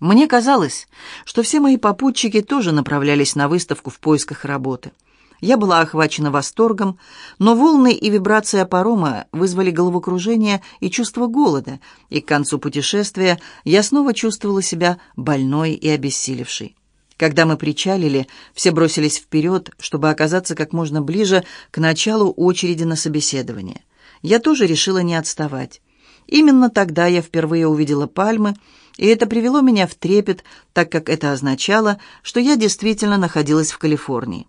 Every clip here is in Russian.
Мне казалось, что все мои попутчики тоже направлялись на выставку в поисках работы. Я была охвачена восторгом, но волны и вибрация парома вызвали головокружение и чувство голода, и к концу путешествия я снова чувствовала себя больной и обессилевшей. Когда мы причалили, все бросились вперед, чтобы оказаться как можно ближе к началу очереди на собеседование. Я тоже решила не отставать. Именно тогда я впервые увидела пальмы, и это привело меня в трепет, так как это означало, что я действительно находилась в Калифорнии.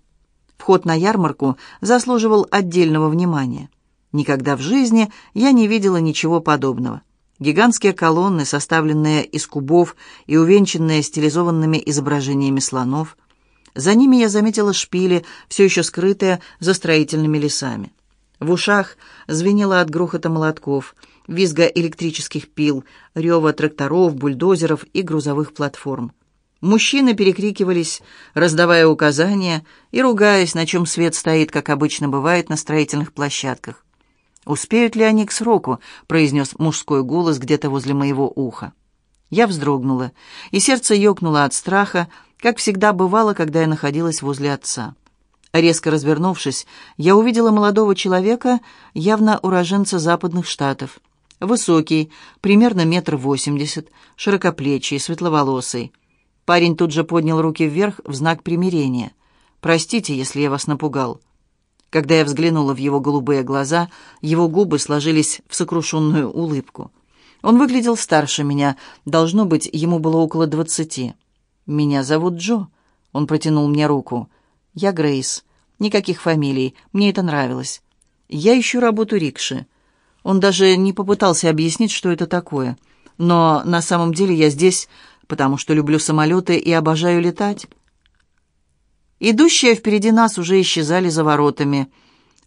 Вход на ярмарку заслуживал отдельного внимания. Никогда в жизни я не видела ничего подобного. Гигантские колонны, составленные из кубов и увенчанные стилизованными изображениями слонов. За ними я заметила шпили, все еще скрытые за строительными лесами. В ушах звенело от грохота молотков – визга электрических пил, рева тракторов, бульдозеров и грузовых платформ. Мужчины перекрикивались, раздавая указания и ругаясь, на чем свет стоит, как обычно бывает на строительных площадках. «Успеют ли они к сроку?» — произнес мужской голос где-то возле моего уха. Я вздрогнула, и сердце ёкнуло от страха, как всегда бывало, когда я находилась возле отца. Резко развернувшись, я увидела молодого человека, явно уроженца западных штатов. Высокий, примерно метр восемьдесят, широкоплечий, светловолосый. Парень тут же поднял руки вверх в знак примирения. «Простите, если я вас напугал». Когда я взглянула в его голубые глаза, его губы сложились в сокрушенную улыбку. Он выглядел старше меня, должно быть, ему было около двадцати. «Меня зовут Джо», — он протянул мне руку. «Я Грейс. Никаких фамилий, мне это нравилось. Я ищу работу рикши». Он даже не попытался объяснить, что это такое. Но на самом деле я здесь, потому что люблю самолеты и обожаю летать. Идущие впереди нас уже исчезали за воротами.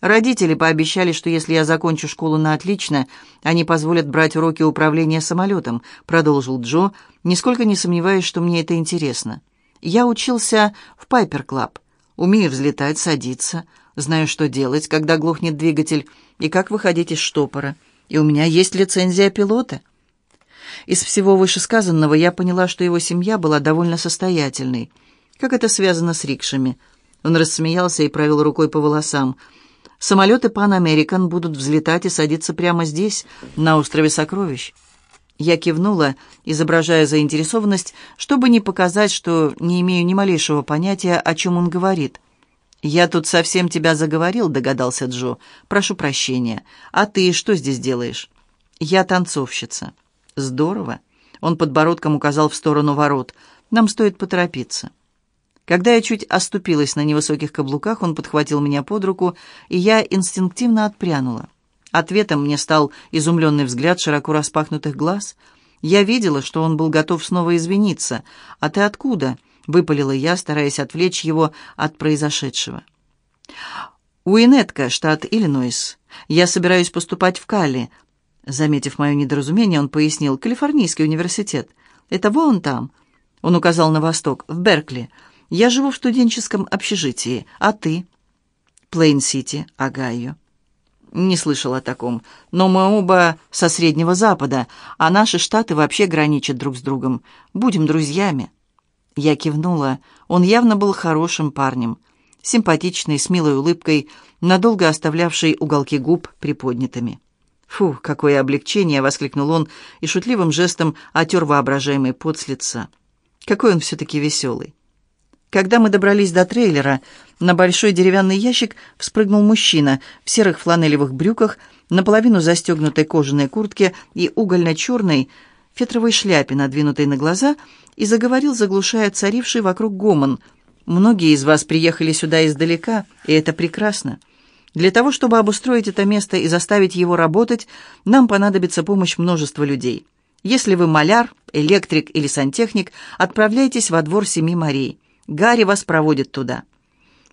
Родители пообещали, что если я закончу школу на отлично, они позволят брать уроки управления самолетом, продолжил Джо, нисколько не сомневаясь, что мне это интересно. Я учился в Piper Cub. Умею взлетать, садиться, знаю, что делать, когда глохнет двигатель, и как выходить из штопора. И у меня есть лицензия пилота. Из всего вышесказанного я поняла, что его семья была довольно состоятельной. Как это связано с рикшами? Он рассмеялся и провел рукой по волосам. Самолеты Pan American будут взлетать и садиться прямо здесь, на острове Сокровищ. Я кивнула, изображая заинтересованность, чтобы не показать, что не имею ни малейшего понятия, о чем он говорит. «Я тут совсем тебя заговорил», — догадался Джо. «Прошу прощения. А ты что здесь делаешь?» «Я танцовщица». «Здорово». Он подбородком указал в сторону ворот. «Нам стоит поторопиться». Когда я чуть оступилась на невысоких каблуках, он подхватил меня под руку, и я инстинктивно отпрянула. Ответом мне стал изумленный взгляд широко распахнутых глаз. Я видела, что он был готов снова извиниться. «А ты откуда?» — выпалила я, стараясь отвлечь его от произошедшего. «Уинетка, штат Иллинойс. Я собираюсь поступать в Калли». Заметив мое недоразумение, он пояснил. «Калифорнийский университет. Это вон там». Он указал на восток, в Беркли. «Я живу в студенческом общежитии. А ты?» «Плейн-Сити, Огайо». «Не слышал о таком. Но мы оба со Среднего Запада, а наши штаты вообще граничат друг с другом. Будем друзьями». Я кивнула. Он явно был хорошим парнем. Симпатичный, с милой улыбкой, надолго оставлявший уголки губ приподнятыми. «Фу, какое облегчение!» — воскликнул он и шутливым жестом отер воображаемый пот с лица. «Какой он все-таки веселый!» Когда мы добрались до трейлера, на большой деревянный ящик вспрыгнул мужчина в серых фланелевых брюках, наполовину застегнутой кожаной куртке и угольно-черной фетровой шляпе, надвинутой на глаза, и заговорил, заглушая царивший вокруг гомон. «Многие из вас приехали сюда издалека, и это прекрасно. Для того, чтобы обустроить это место и заставить его работать, нам понадобится помощь множества людей. Если вы маляр, электрик или сантехник, отправляйтесь во двор Семи морей. Гарри вас проводит туда».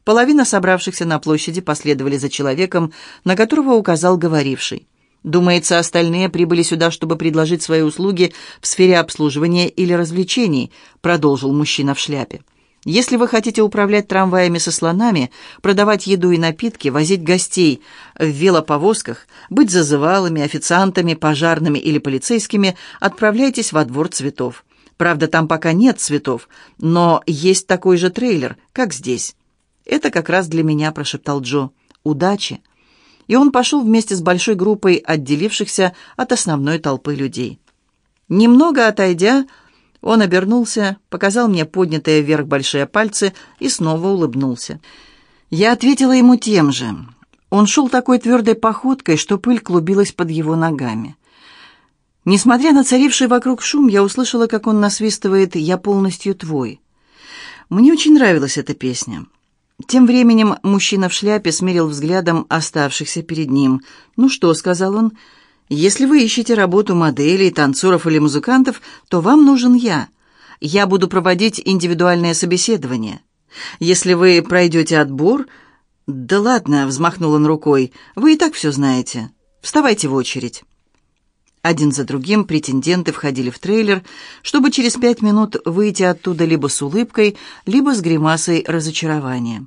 Половина собравшихся на площади последовали за человеком, на которого указал говоривший. Думается, остальные прибыли сюда, чтобы предложить свои услуги в сфере обслуживания или развлечений, продолжил мужчина в шляпе. Если вы хотите управлять трамваями со слонами, продавать еду и напитки, возить гостей в велоповозках, быть зазывалыми, официантами, пожарными или полицейскими, отправляйтесь во двор цветов. Правда, там пока нет цветов, но есть такой же трейлер, как здесь. «Это как раз для меня», — прошептал Джо. «Удачи!» И он пошел вместе с большой группой отделившихся от основной толпы людей. Немного отойдя, он обернулся, показал мне поднятые вверх большие пальцы и снова улыбнулся. Я ответила ему тем же. Он шел такой твердой походкой, что пыль клубилась под его ногами. Несмотря на царивший вокруг шум, я услышала, как он насвистывает «Я полностью твой». Мне очень нравилась эта песня. Тем временем мужчина в шляпе смерил взглядом оставшихся перед ним. «Ну что», — сказал он, — если вы ищете работу моделей, танцоров или музыкантов, то вам нужен я. Я буду проводить индивидуальное собеседование. Если вы пройдете отбор... Да ладно, взмахнул он рукой, вы и так все знаете. Вставайте в очередь. Один за другим претенденты входили в трейлер, чтобы через пять минут выйти оттуда либо с улыбкой, либо с гримасой разочарования.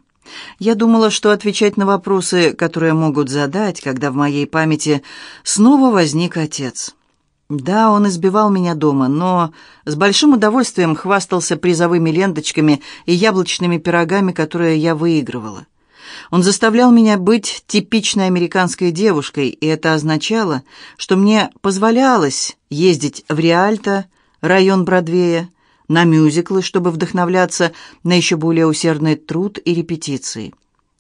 Я думала, что отвечать на вопросы, которые могут задать, когда в моей памяти снова возник отец. Да, он избивал меня дома, но с большим удовольствием хвастался призовыми ленточками и яблочными пирогами, которые я выигрывала. Он заставлял меня быть типичной американской девушкой, и это означало, что мне позволялось ездить в Риальто, район Бродвея, на мюзиклы, чтобы вдохновляться на еще более усердный труд и репетиции.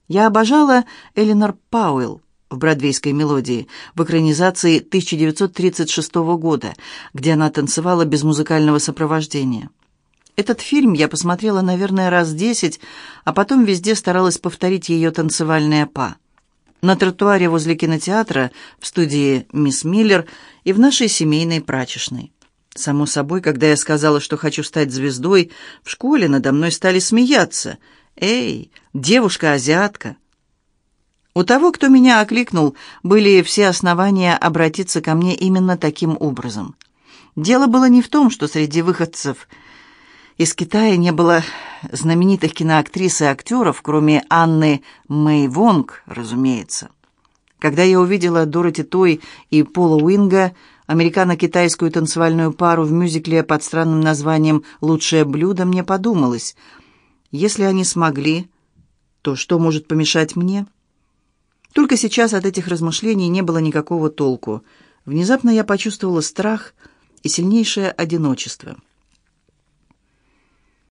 Я обожала Эленор Пауэлл в бродвейской мелодии в экранизации 1936 года, где она танцевала без музыкального сопровождения. Этот фильм я посмотрела, наверное, раз десять, а потом везде старалась повторить ее танцевальное па. На тротуаре возле кинотеатра, в студии «Мисс Миллер» и в нашей семейной прачечной. Само собой, когда я сказала, что хочу стать звездой, в школе надо мной стали смеяться. «Эй, девушка-азиатка!» У того, кто меня окликнул, были все основания обратиться ко мне именно таким образом. Дело было не в том, что среди выходцев из Китая не было знаменитых киноактрис и актеров, кроме Анны Мэй Вонг, разумеется. Когда я увидела Дороти Той и Пола Уинга, американо-китайскую танцевальную пару в мюзикле под странным названием «Лучшее блюдо», мне подумалось, если они смогли, то что может помешать мне? Только сейчас от этих размышлений не было никакого толку. Внезапно я почувствовала страх и сильнейшее одиночество –